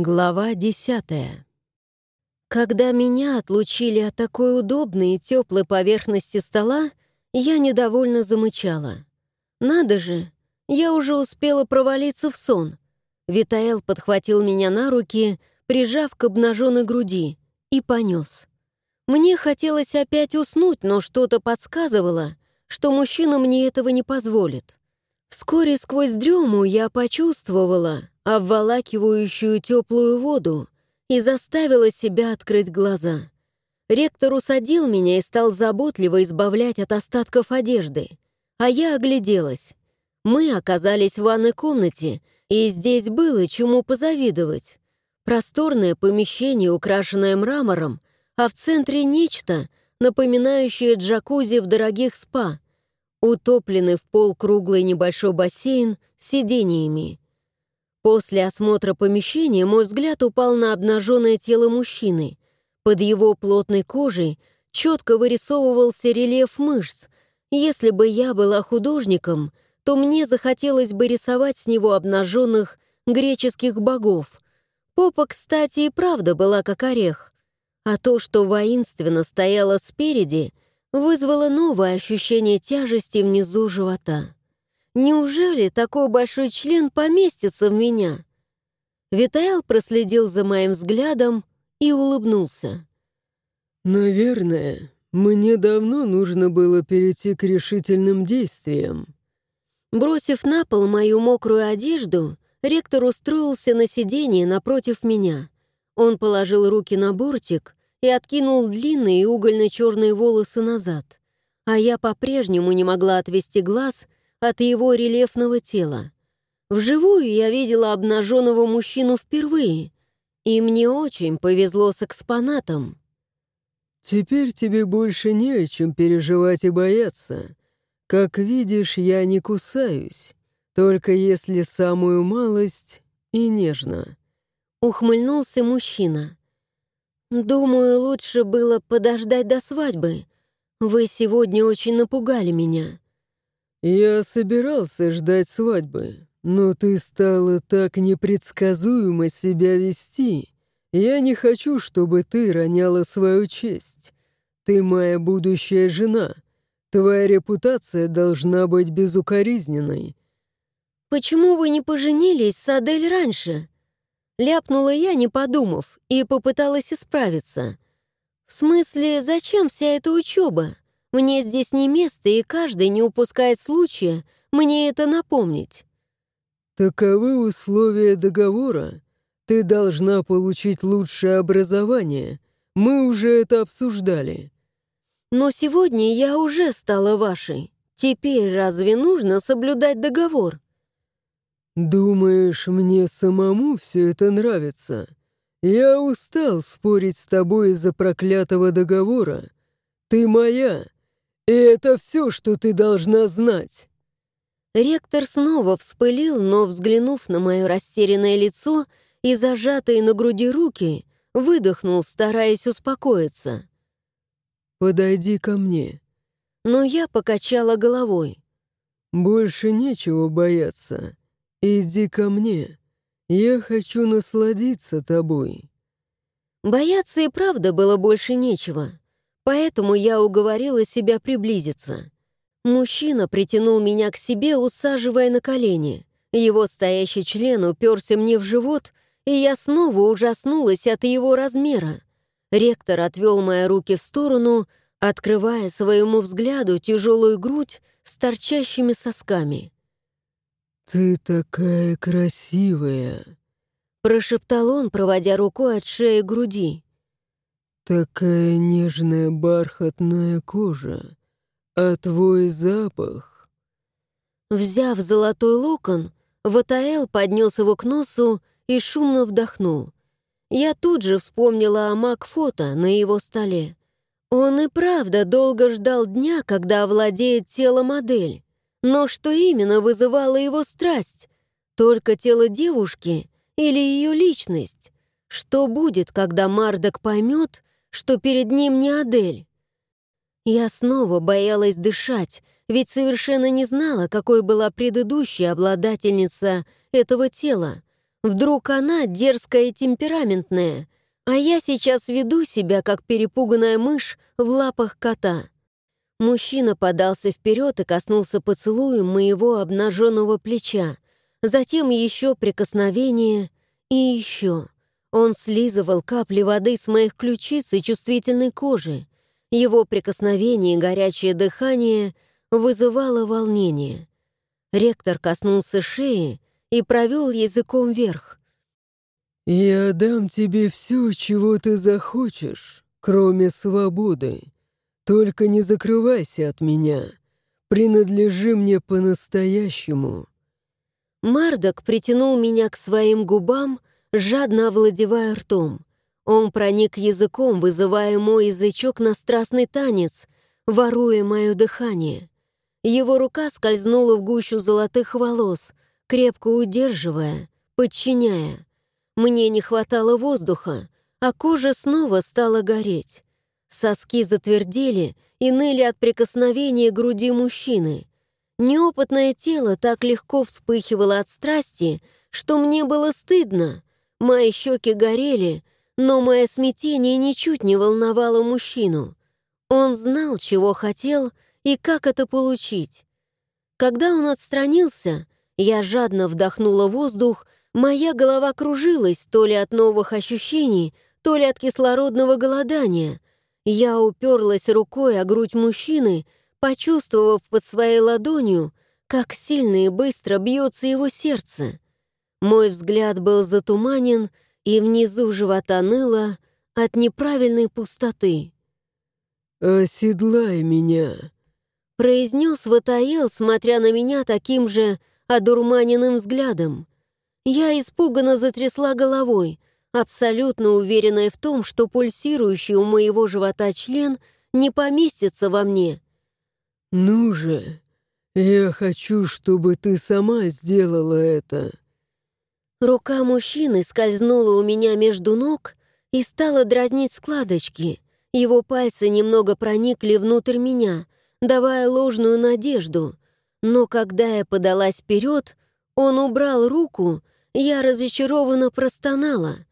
Глава десятая. Когда меня отлучили от такой удобной и теплой поверхности стола, я недовольно замычала. Надо же, я уже успела провалиться в сон. Витаэл подхватил меня на руки, прижав к обнаженной груди, и понес. Мне хотелось опять уснуть, но что-то подсказывало, что мужчина мне этого не позволит. Вскоре сквозь дрему я почувствовала, обволакивающую теплую воду и заставила себя открыть глаза. Ректор усадил меня и стал заботливо избавлять от остатков одежды, а я огляделась. Мы оказались в ванной комнате, и здесь было чему позавидовать. Просторное помещение, украшенное мрамором, а в центре нечто, напоминающее джакузи в дорогих спа, утопленный в пол круглый небольшой бассейн с сидениями. После осмотра помещения мой взгляд упал на обнаженное тело мужчины. Под его плотной кожей четко вырисовывался рельеф мышц. Если бы я была художником, то мне захотелось бы рисовать с него обнаженных греческих богов. Попа, кстати, и правда была как орех. А то, что воинственно стояло спереди, вызвало новое ощущение тяжести внизу живота. Неужели такой большой член поместится в меня? Витаэл проследил за моим взглядом и улыбнулся. «Наверное, мне давно нужно было перейти к решительным действиям». Бросив на пол мою мокрую одежду, ректор устроился на сиденье напротив меня. Он положил руки на бортик и откинул длинные угольно-черные волосы назад, а я по-прежнему не могла отвести глаз от его рельефного тела. Вживую я видела обнаженного мужчину впервые, и мне очень повезло с экспонатом. «Теперь тебе больше не о чем переживать и бояться. Как видишь, я не кусаюсь, только если самую малость и нежно». Ухмыльнулся мужчина. «Думаю, лучше было подождать до свадьбы. Вы сегодня очень напугали меня». «Я собирался ждать свадьбы, но ты стала так непредсказуемо себя вести. Я не хочу, чтобы ты роняла свою честь. Ты моя будущая жена. Твоя репутация должна быть безукоризненной». «Почему вы не поженились с Адель раньше?» Ляпнула я, не подумав, и попыталась исправиться. «В смысле, зачем вся эта учеба? Мне здесь не место, и каждый не упускает случая мне это напомнить». «Таковы условия договора. Ты должна получить лучшее образование. Мы уже это обсуждали». «Но сегодня я уже стала вашей. Теперь разве нужно соблюдать договор?» «Думаешь, мне самому все это нравится? Я устал спорить с тобой из-за проклятого договора. Ты моя, это все, что ты должна знать. Ректор снова вспылил, но, взглянув на мое растерянное лицо и зажатые на груди руки, выдохнул, стараясь успокоиться. «Подойди ко мне». Но я покачала головой. «Больше нечего бояться. Иди ко мне. Я хочу насладиться тобой». Бояться и правда было больше нечего. Поэтому я уговорила себя приблизиться. Мужчина притянул меня к себе, усаживая на колени. Его стоящий член уперся мне в живот, и я снова ужаснулась от его размера. Ректор отвел мои руки в сторону, открывая своему взгляду тяжелую грудь с торчащими сосками. «Ты такая красивая!» Прошептал он, проводя рукой от шеи к груди. Такая нежная бархатная кожа, а твой запах... Взяв золотой локон, Ватаэл поднес его к носу и шумно вдохнул. Я тут же вспомнила о Макфото на его столе. Он и правда долго ждал дня, когда овладеет тело модель. Но что именно вызывало его страсть? Только тело девушки или ее личность? Что будет, когда Мардок поймет, что перед ним не Адель. Я снова боялась дышать, ведь совершенно не знала, какой была предыдущая обладательница этого тела. Вдруг она дерзкая и темпераментная, а я сейчас веду себя, как перепуганная мышь в лапах кота. Мужчина подался вперед и коснулся поцелуем моего обнаженного плеча, затем еще прикосновение и еще. Он слизывал капли воды с моих ключиц и чувствительной кожи. Его прикосновение и горячее дыхание вызывало волнение. Ректор коснулся шеи и провел языком вверх. «Я дам тебе все, чего ты захочешь, кроме свободы. Только не закрывайся от меня. Принадлежи мне по-настоящему». Мардок притянул меня к своим губам, жадно овладевая ртом. Он проник языком, вызывая мой язычок на страстный танец, воруя мое дыхание. Его рука скользнула в гущу золотых волос, крепко удерживая, подчиняя. Мне не хватало воздуха, а кожа снова стала гореть. Соски затвердели и ныли от прикосновения груди мужчины. Неопытное тело так легко вспыхивало от страсти, что мне было стыдно. Мои щеки горели, но мое смятение ничуть не волновало мужчину. Он знал, чего хотел и как это получить. Когда он отстранился, я жадно вдохнула воздух, моя голова кружилась то ли от новых ощущений, то ли от кислородного голодания. Я уперлась рукой о грудь мужчины, почувствовав под своей ладонью, как сильно и быстро бьется его сердце. Мой взгляд был затуманен, и внизу живота ныло от неправильной пустоты. «Оседлай меня», — произнес Ватаил, смотря на меня таким же одурманенным взглядом. Я испуганно затрясла головой, абсолютно уверенная в том, что пульсирующий у моего живота член не поместится во мне. «Ну же, я хочу, чтобы ты сама сделала это». Рука мужчины скользнула у меня между ног и стала дразнить складочки. Его пальцы немного проникли внутрь меня, давая ложную надежду. Но когда я подалась вперед, он убрал руку, я разочарованно простонала.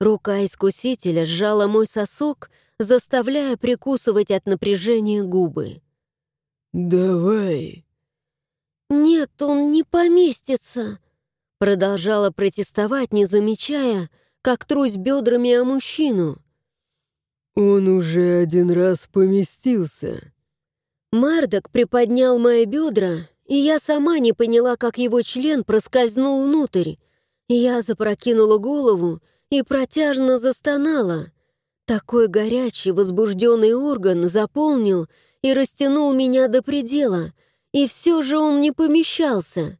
Рука искусителя сжала мой сосок, заставляя прикусывать от напряжения губы. «Давай». «Нет, он не поместится», Продолжала протестовать, не замечая, как трусь бедрами о мужчину. «Он уже один раз поместился». Мардок приподнял мои бедра, и я сама не поняла, как его член проскользнул внутрь. Я запрокинула голову и протяжно застонала. Такой горячий, возбужденный орган заполнил и растянул меня до предела, и все же он не помещался.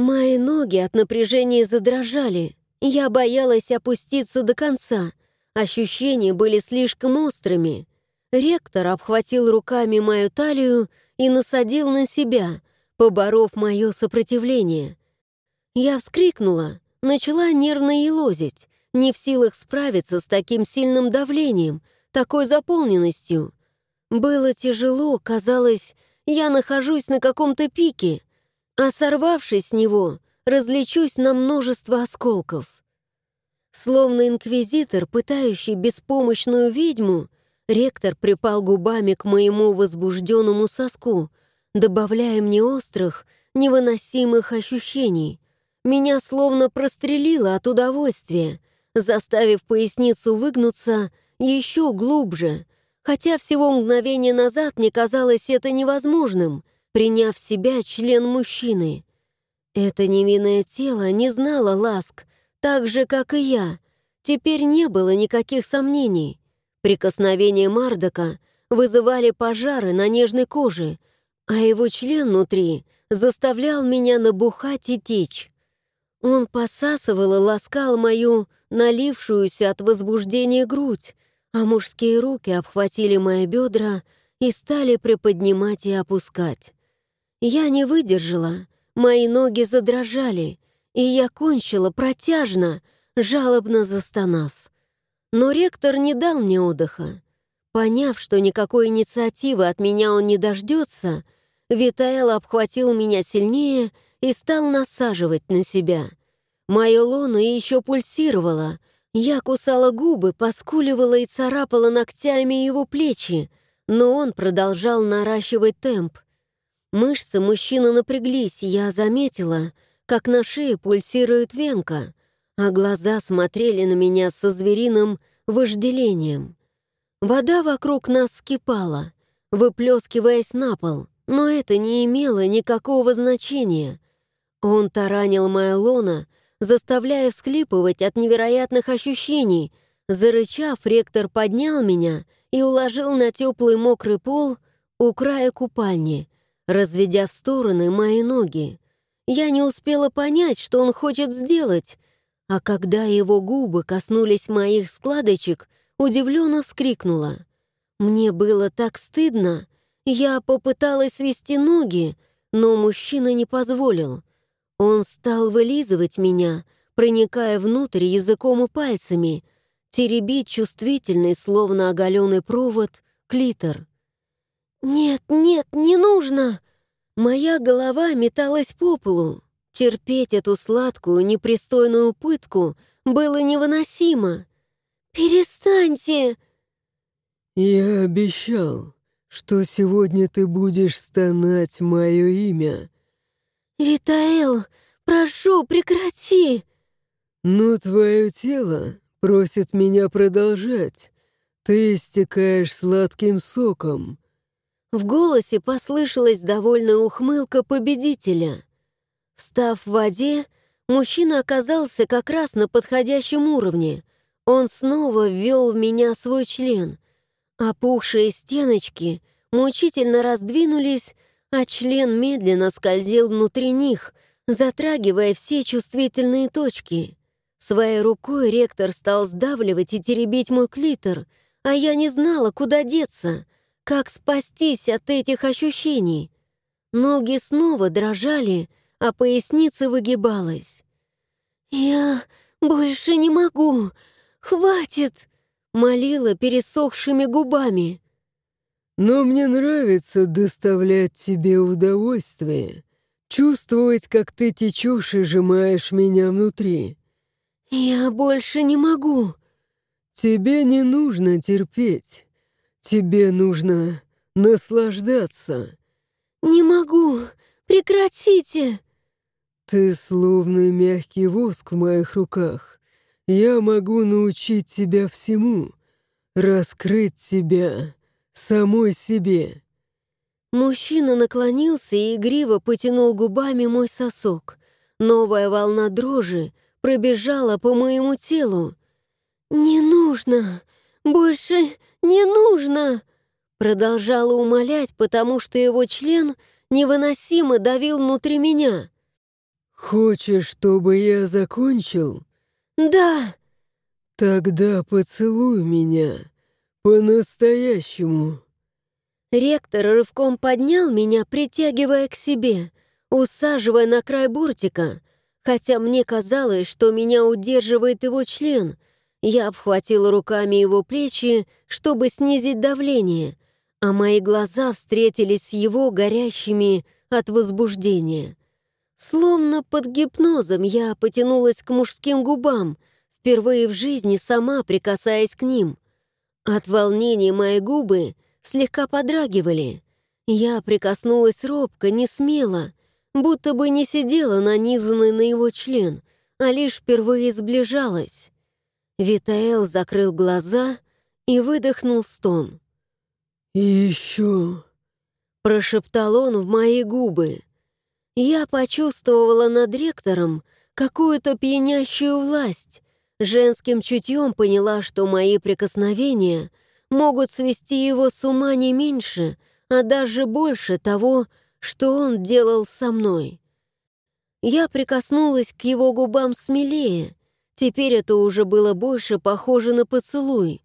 Мои ноги от напряжения задрожали. Я боялась опуститься до конца. Ощущения были слишком острыми. Ректор обхватил руками мою талию и насадил на себя, поборов мое сопротивление. Я вскрикнула, начала нервно елозить, не в силах справиться с таким сильным давлением, такой заполненностью. Было тяжело, казалось, я нахожусь на каком-то пике — а сорвавшись с него, различусь на множество осколков. Словно инквизитор, пытающий беспомощную ведьму, ректор припал губами к моему возбужденному соску, добавляя мне острых, невыносимых ощущений. Меня словно прострелило от удовольствия, заставив поясницу выгнуться еще глубже, хотя всего мгновение назад мне казалось это невозможным — приняв в себя член мужчины. Это невинное тело не знало ласк, так же, как и я. Теперь не было никаких сомнений. Прикосновения Мардока вызывали пожары на нежной коже, а его член внутри заставлял меня набухать и течь. Он посасывал и ласкал мою налившуюся от возбуждения грудь, а мужские руки обхватили мои бедра и стали приподнимать и опускать. Я не выдержала, мои ноги задрожали, и я кончила протяжно, жалобно застонав. Но ректор не дал мне отдыха. Поняв, что никакой инициативы от меня он не дождется, Витаэл обхватил меня сильнее и стал насаживать на себя. Мое лоно еще пульсировало. Я кусала губы, поскуливала и царапала ногтями его плечи, но он продолжал наращивать темп. Мышцы мужчины напряглись, я заметила, как на шее пульсирует венка, а глаза смотрели на меня со звериным вожделением. Вода вокруг нас скипала, выплескиваясь на пол, но это не имело никакого значения. Он таранил мое лоно, заставляя всхлипывать от невероятных ощущений. Зарычав, ректор поднял меня и уложил на теплый мокрый пол у края купальни, разведя в стороны мои ноги. Я не успела понять, что он хочет сделать, а когда его губы коснулись моих складочек, удивленно вскрикнула. Мне было так стыдно. Я попыталась свести ноги, но мужчина не позволил. Он стал вылизывать меня, проникая внутрь языком и пальцами, теребить чувствительный, словно оголенный провод, клитор. «Нет, нет, не нужно!» Моя голова металась по полу. Терпеть эту сладкую, непристойную пытку было невыносимо. «Перестаньте!» «Я обещал, что сегодня ты будешь стонать мое имя», «Витаэл, прошу, прекрати!» «Но твое тело просит меня продолжать. Ты истекаешь сладким соком». В голосе послышалась довольная ухмылка победителя. Встав в воде, мужчина оказался как раз на подходящем уровне. Он снова ввел в меня свой член. Опухшие стеночки мучительно раздвинулись, а член медленно скользил внутри них, затрагивая все чувствительные точки. Своей рукой ректор стал сдавливать и теребить мой клитор, а я не знала, куда деться, как спастись от этих ощущений. Ноги снова дрожали, а поясница выгибалась. «Я больше не могу! Хватит!» — молила пересохшими губами. Но мне нравится доставлять тебе удовольствие, чувствовать, как ты течешь и сжимаешь меня внутри. Я больше не могу. Тебе не нужно терпеть. Тебе нужно наслаждаться. Не могу. Прекратите. Ты словно мягкий воск в моих руках. Я могу научить тебя всему, раскрыть тебя самой себе». Мужчина наклонился и игриво потянул губами мой сосок. Новая волна дрожи пробежала по моему телу. «Не нужно! Больше не нужно!» Продолжала умолять, потому что его член невыносимо давил внутри меня. «Хочешь, чтобы я закончил?» «Да!» «Тогда поцелуй меня!» «По-настоящему». Ректор рывком поднял меня, притягивая к себе, усаживая на край бортика, хотя мне казалось, что меня удерживает его член. Я обхватила руками его плечи, чтобы снизить давление, а мои глаза встретились с его горящими от возбуждения. Словно под гипнозом я потянулась к мужским губам, впервые в жизни сама прикасаясь к ним. От волнения мои губы слегка подрагивали. Я прикоснулась робко, не смело, будто бы не сидела нанизанной на его член, а лишь впервые сближалась. Витаэл закрыл глаза и выдохнул стон. еще...» — прошептал он в мои губы. Я почувствовала над ректором какую-то пьянящую власть, Женским чутьем поняла, что мои прикосновения могут свести его с ума не меньше, а даже больше того, что он делал со мной. Я прикоснулась к его губам смелее. Теперь это уже было больше похоже на поцелуй.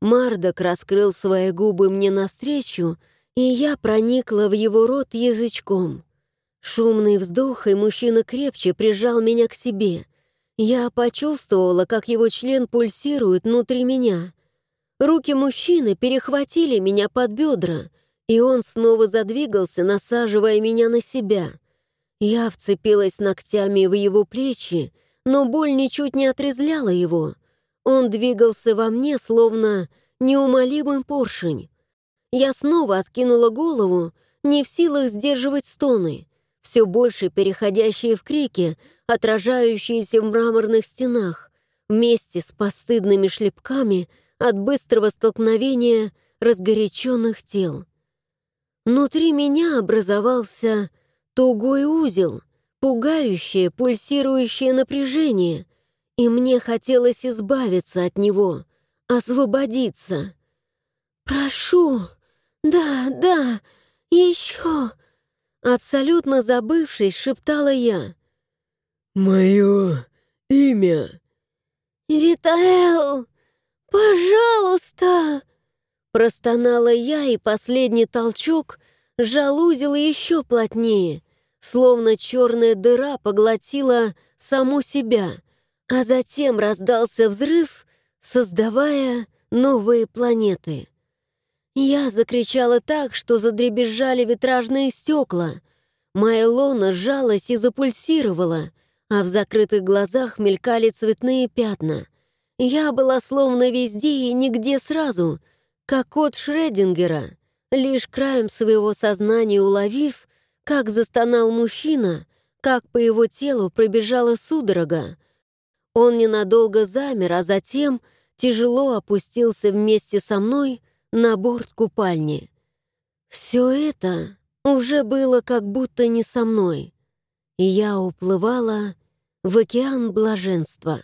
Мардок раскрыл свои губы мне навстречу, и я проникла в его рот язычком. Шумный вздох, и мужчина крепче прижал меня к себе — я почувствовала, как его член пульсирует внутри меня. Руки мужчины перехватили меня под бедра, и он снова задвигался, насаживая меня на себя. Я вцепилась ногтями в его плечи, но боль ничуть не отрезляла его. Он двигался во мне, словно неумолимый поршень. Я снова откинула голову, не в силах сдерживать стоны, все больше переходящие в крики, отражающиеся в мраморных стенах, вместе с постыдными шлепками от быстрого столкновения разгоряченных тел. Внутри меня образовался тугой узел, пугающее, пульсирующее напряжение, и мне хотелось избавиться от него, освободиться. «Прошу, да, да, еще!» Абсолютно забывшись, шептала я. «Мое имя!» «Витаэл, пожалуйста!» Простонала я, и последний толчок сжал узел еще плотнее, словно черная дыра поглотила саму себя, а затем раздался взрыв, создавая новые планеты. Я закричала так, что задребезжали витражные стекла. Моя лона сжалась и запульсировала, а в закрытых глазах мелькали цветные пятна. Я была словно везде и нигде сразу, как кот Шреддингера, лишь краем своего сознания уловив, как застонал мужчина, как по его телу пробежала судорога. Он ненадолго замер, а затем тяжело опустился вместе со мной на борт купальни. Все это уже было как будто не со мной, я уплывала в океан блаженства.